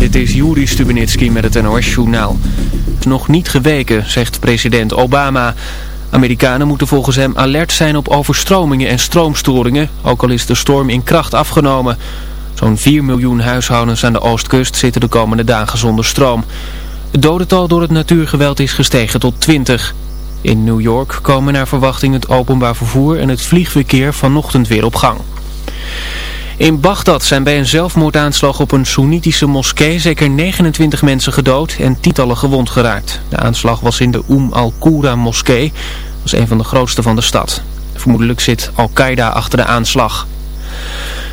Dit is Juri Stubenitski met het NOS-journaal. Nog niet geweken, zegt president Obama. Amerikanen moeten volgens hem alert zijn op overstromingen en stroomstoringen, ook al is de storm in kracht afgenomen. Zo'n 4 miljoen huishoudens aan de oostkust zitten de komende dagen zonder stroom. Het dodental door het natuurgeweld is gestegen tot 20. In New York komen naar verwachting het openbaar vervoer en het vliegverkeer vanochtend weer op gang. In Bagdad zijn bij een zelfmoordaanslag op een Soenitische moskee zeker 29 mensen gedood en tientallen gewond geraakt. De aanslag was in de Umm al-Qura moskee, dat is een van de grootste van de stad. Vermoedelijk zit Al-Qaeda achter de aanslag.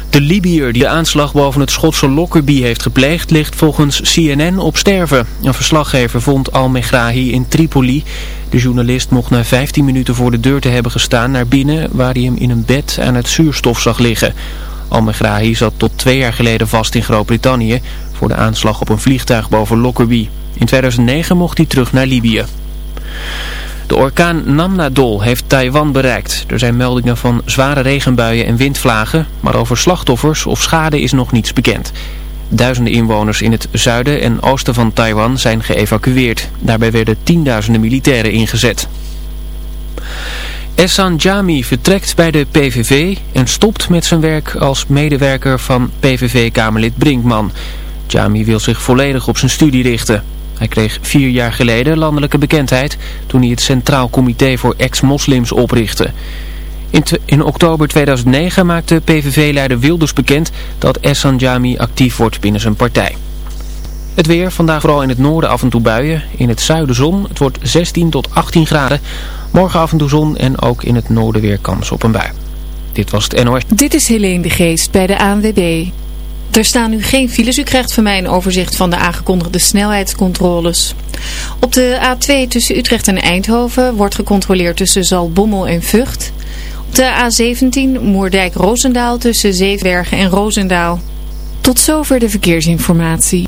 De Libiër die de aanslag boven het Schotse Lockerbie heeft gepleegd ligt volgens CNN op sterven. Een verslaggever vond Al-Megrahi in Tripoli. De journalist mocht na 15 minuten voor de deur te hebben gestaan naar binnen waar hij hem in een bed aan het zuurstof zag liggen. Al-Megrahi zat tot twee jaar geleden vast in Groot-Brittannië voor de aanslag op een vliegtuig boven Lockerbie. In 2009 mocht hij terug naar Libië. De orkaan Namnadol heeft Taiwan bereikt. Er zijn meldingen van zware regenbuien en windvlagen, maar over slachtoffers of schade is nog niets bekend. Duizenden inwoners in het zuiden en oosten van Taiwan zijn geëvacueerd. Daarbij werden tienduizenden militairen ingezet. Essan Jami vertrekt bij de PVV en stopt met zijn werk als medewerker van PVV-kamerlid Brinkman. Jami wil zich volledig op zijn studie richten. Hij kreeg vier jaar geleden landelijke bekendheid toen hij het Centraal Comité voor Ex-Moslims oprichtte. In, in, oktober 2009 maakte PVV-leider Wilders bekend dat Essan Jami actief wordt binnen zijn partij. Het weer, vandaag vooral in het noorden af en toe buien. In het zuiden zon, het wordt 16 tot 18 graden. Morgen af en toe zon en ook in het noorden weer kans op een bui. Dit was het NOS. Dit is Helene de Geest bij de ANWB. Er staan nu geen files. U krijgt van mij een overzicht van de aangekondigde snelheidscontroles. Op de A2 tussen Utrecht en Eindhoven wordt gecontroleerd tussen Zalbommel en Vught. Op de A17 Moerdijk-Roosendaal tussen Zeebergen en Roosendaal. Tot zover de verkeersinformatie.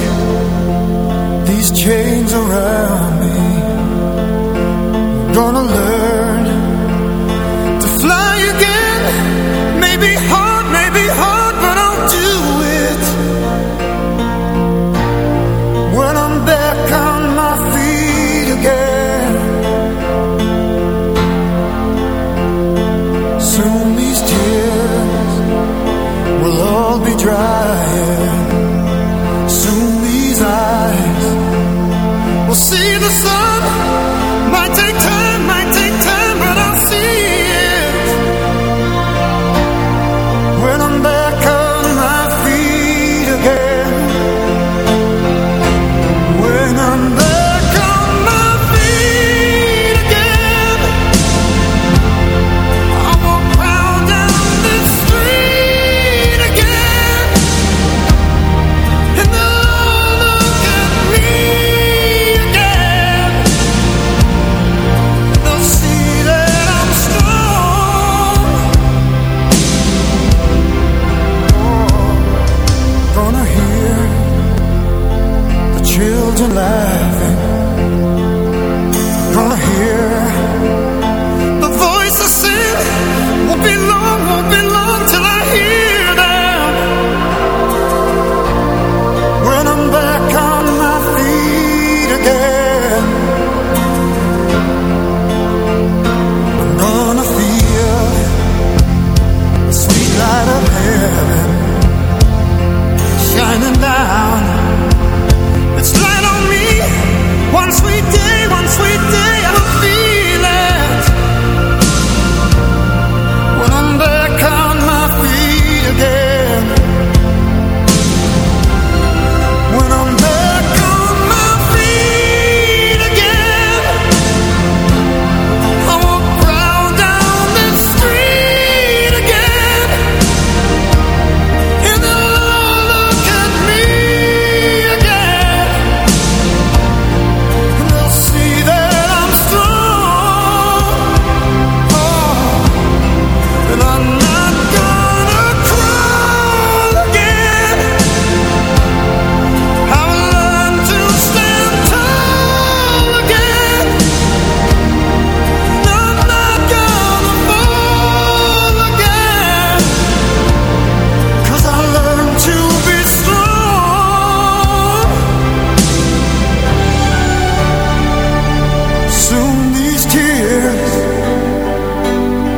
these chains around me. Gonna learn will see the sun. Might take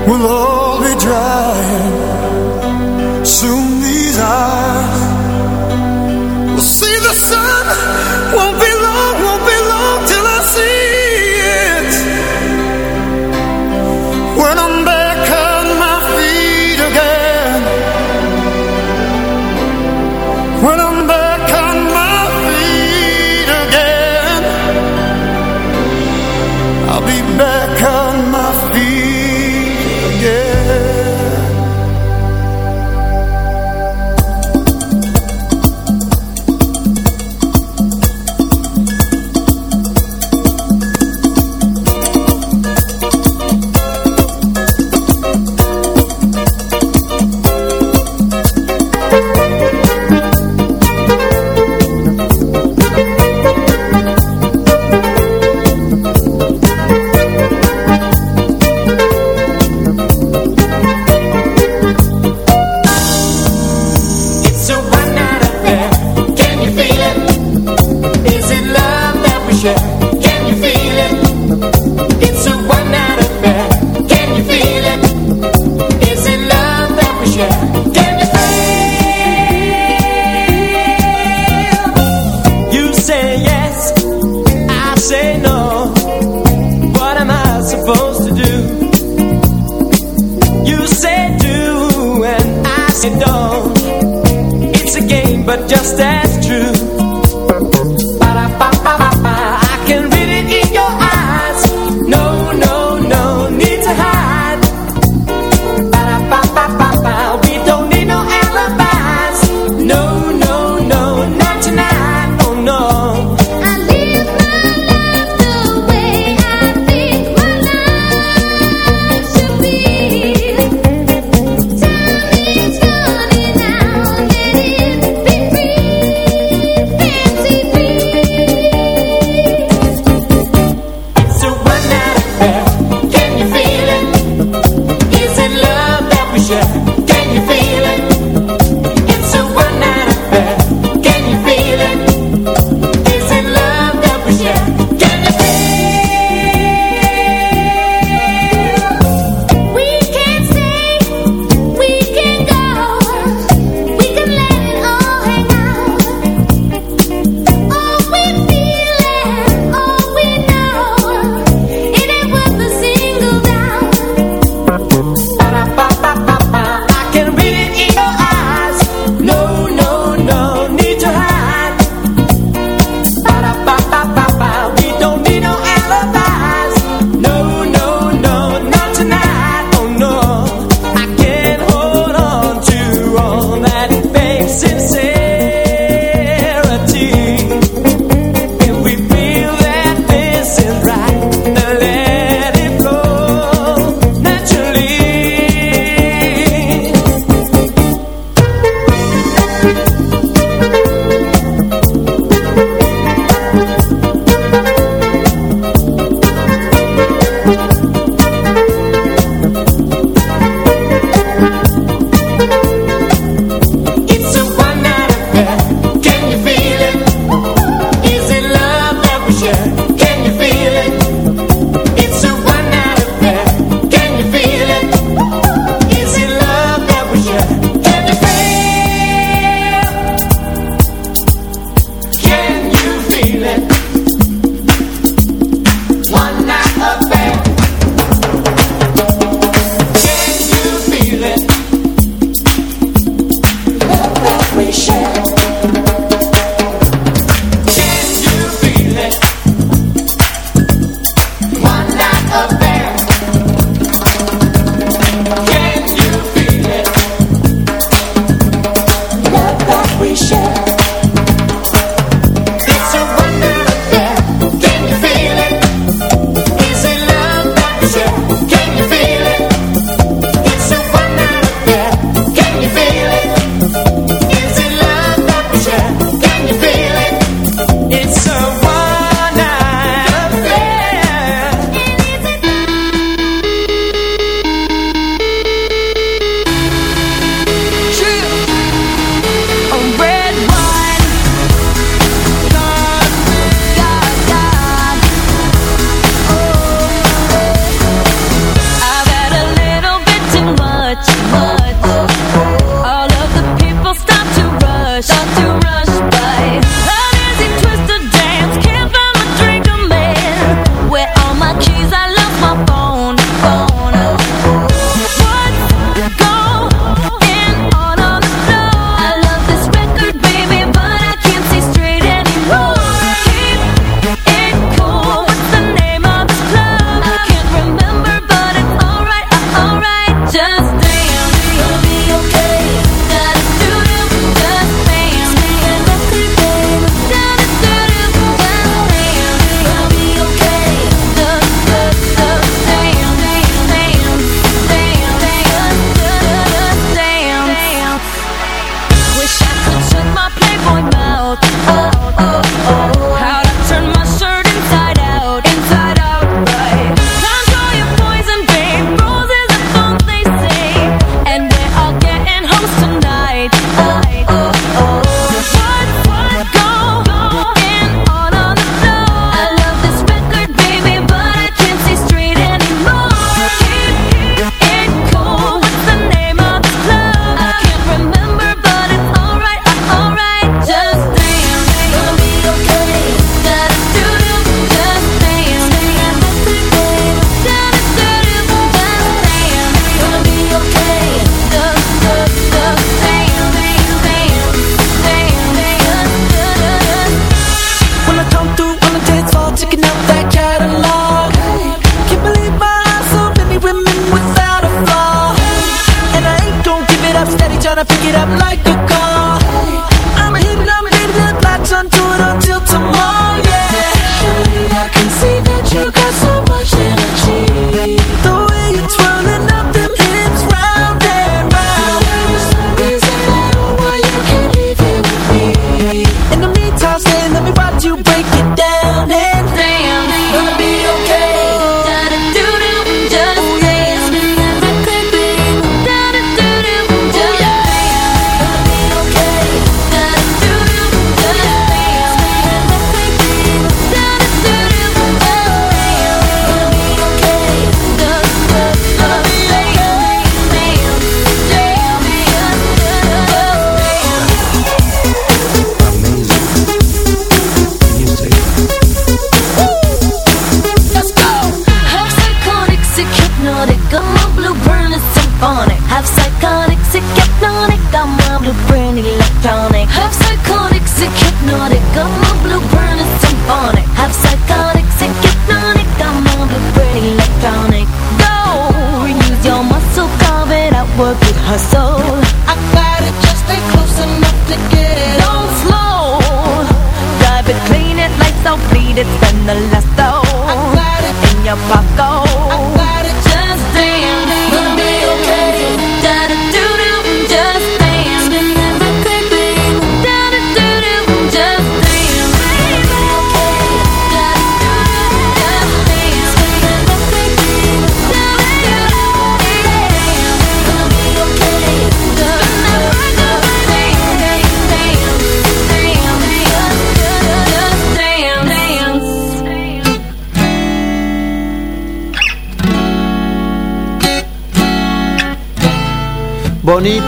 will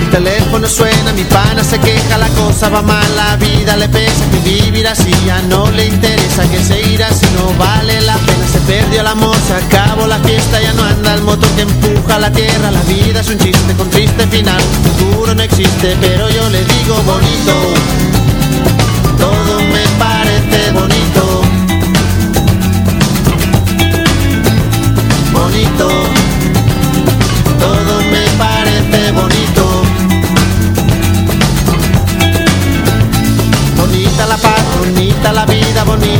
Mi teléfono suena, mi pana se queja, la cosa va mal, la vida le pesa, que vivir así ya no le interesa, que seguir así no vale la pena. Se perdió el amor, se acabó la fiesta, ya no anda el motor que empuja la tierra. La vida es un chiste con triste final, futuro no existe, pero yo le digo bonito.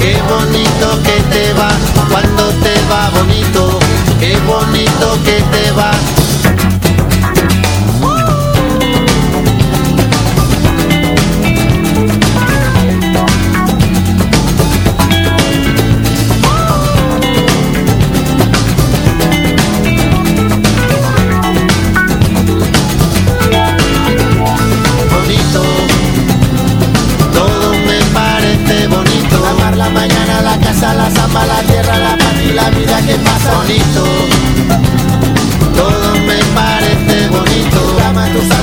Qué bonito que te va cuando te va bonito, qué bonito que te va.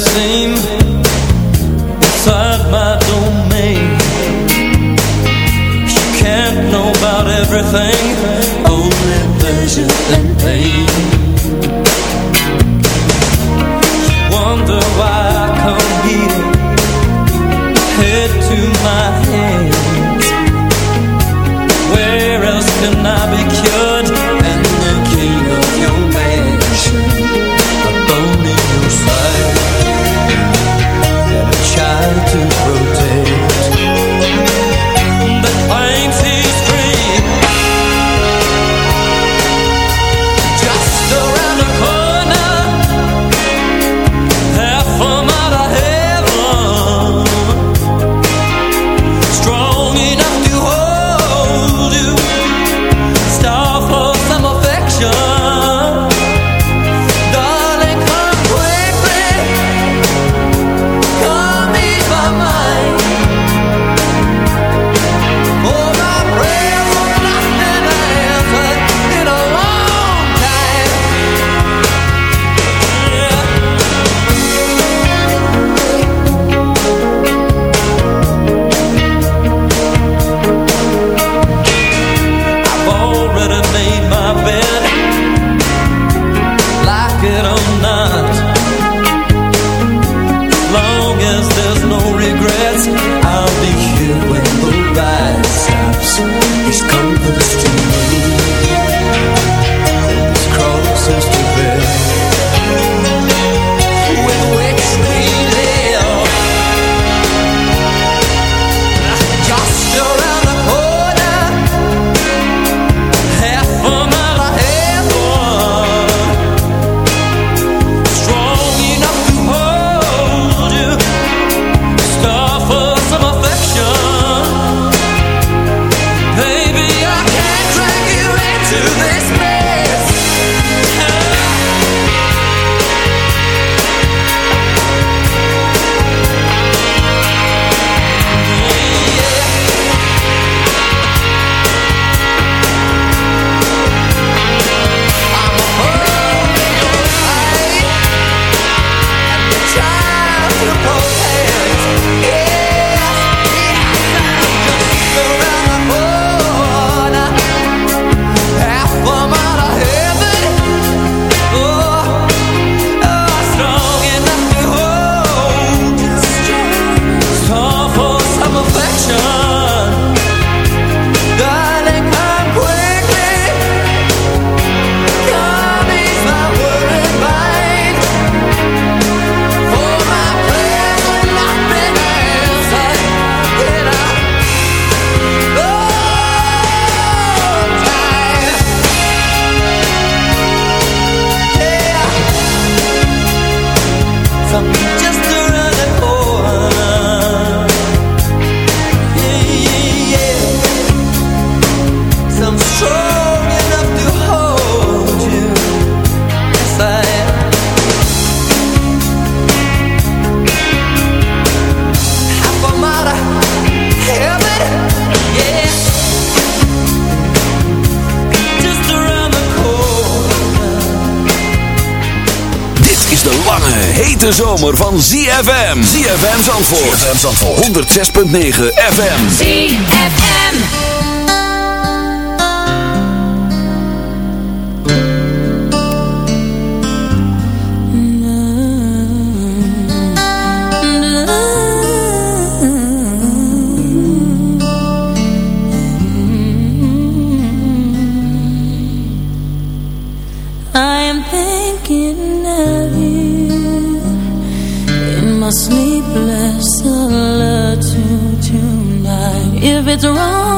Sing. 106.9 FM. It's wrong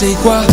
te che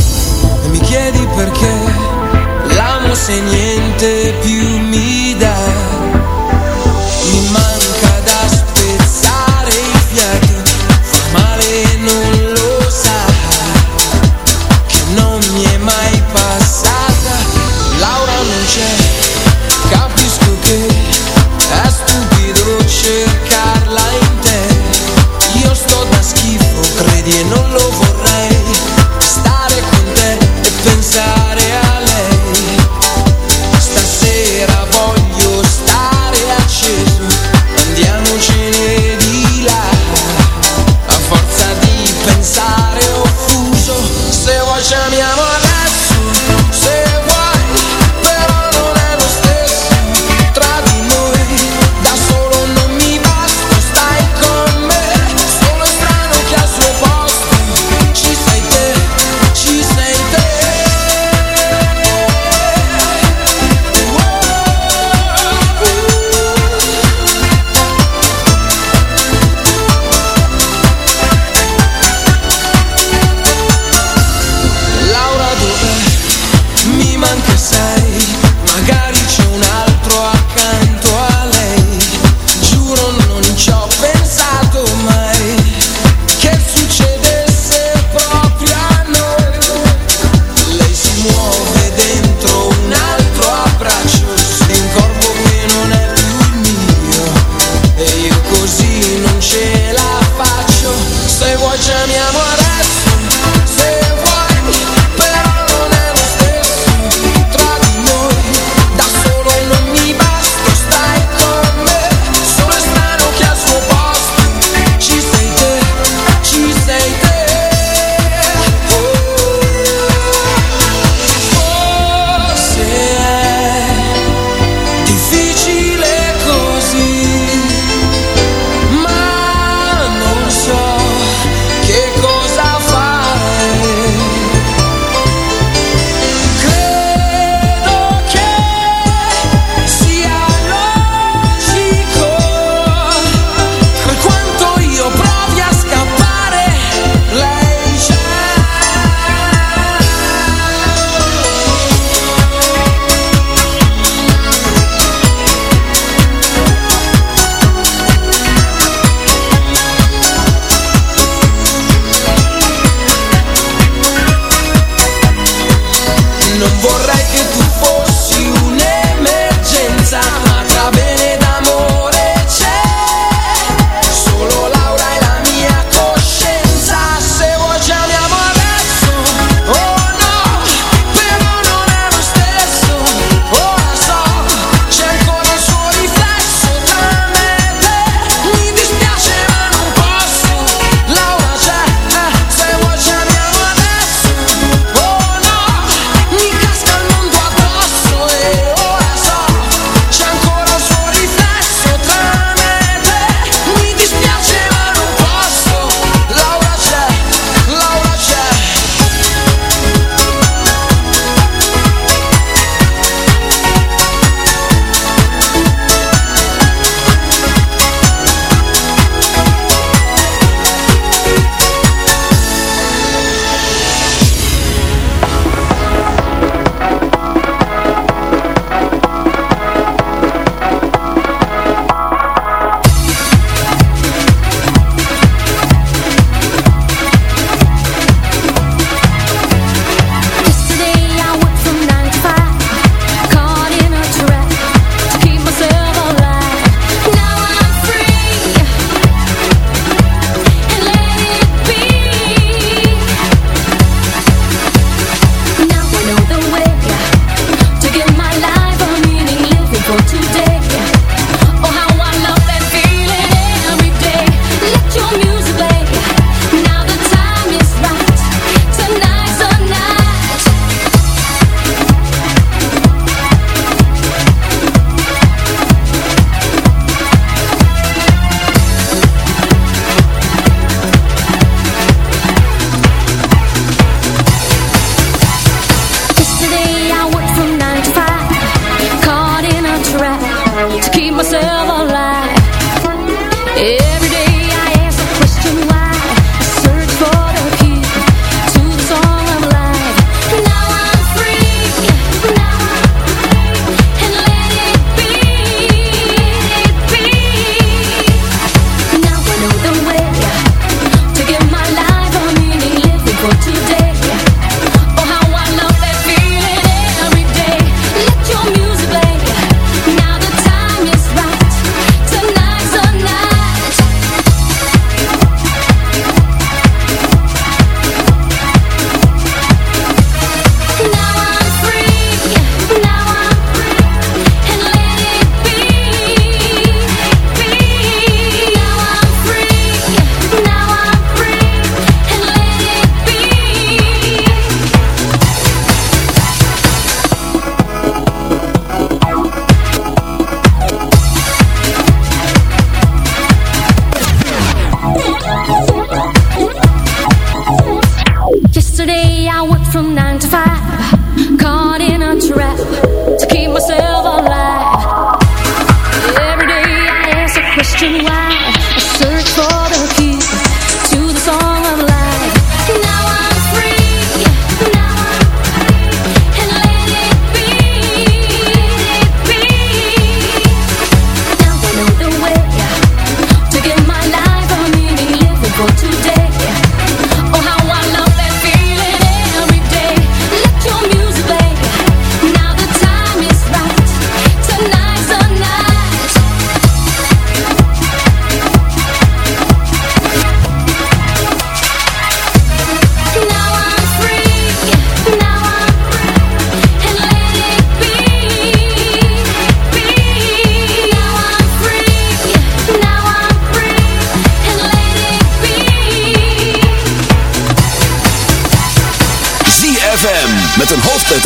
to keep myself alive.